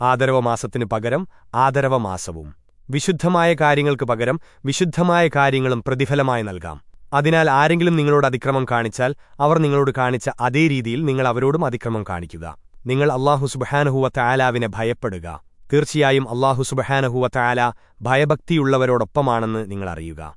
ആദരവമാസത്തിനു പകരം ആദരവമാസവും. വിശുദ്ധമായ കാര്യങ്ങൾക്ക് പകരം വിശുദ്ധമായ കാര്യങ്ങളും പ്രതിഫലമായി നൽകാം. അതിനാൽ ആരെങ്കിലും നിങ്ങളോട് അതിക്രമം കാണിച്ചാൽ അവർ നിങ്ങളോട് കാണിച്ച അതേ രീതിയിൽ നിങ്ങൾ അവരോടും അതിക്രമം കാണിക്കുക. നിങ്ങൾ അള്ളാഹു സുബഹാനഹുവ തയാലാവിനെ ഭയപ്പെടുക. തീർച്ചയായും അള്ളാഹു സുബഹാനഹുവ തയാല ഭയഭക്തിയുള്ളവരോടൊപ്പമാണെന്ന് നിങ്ങളറിയുക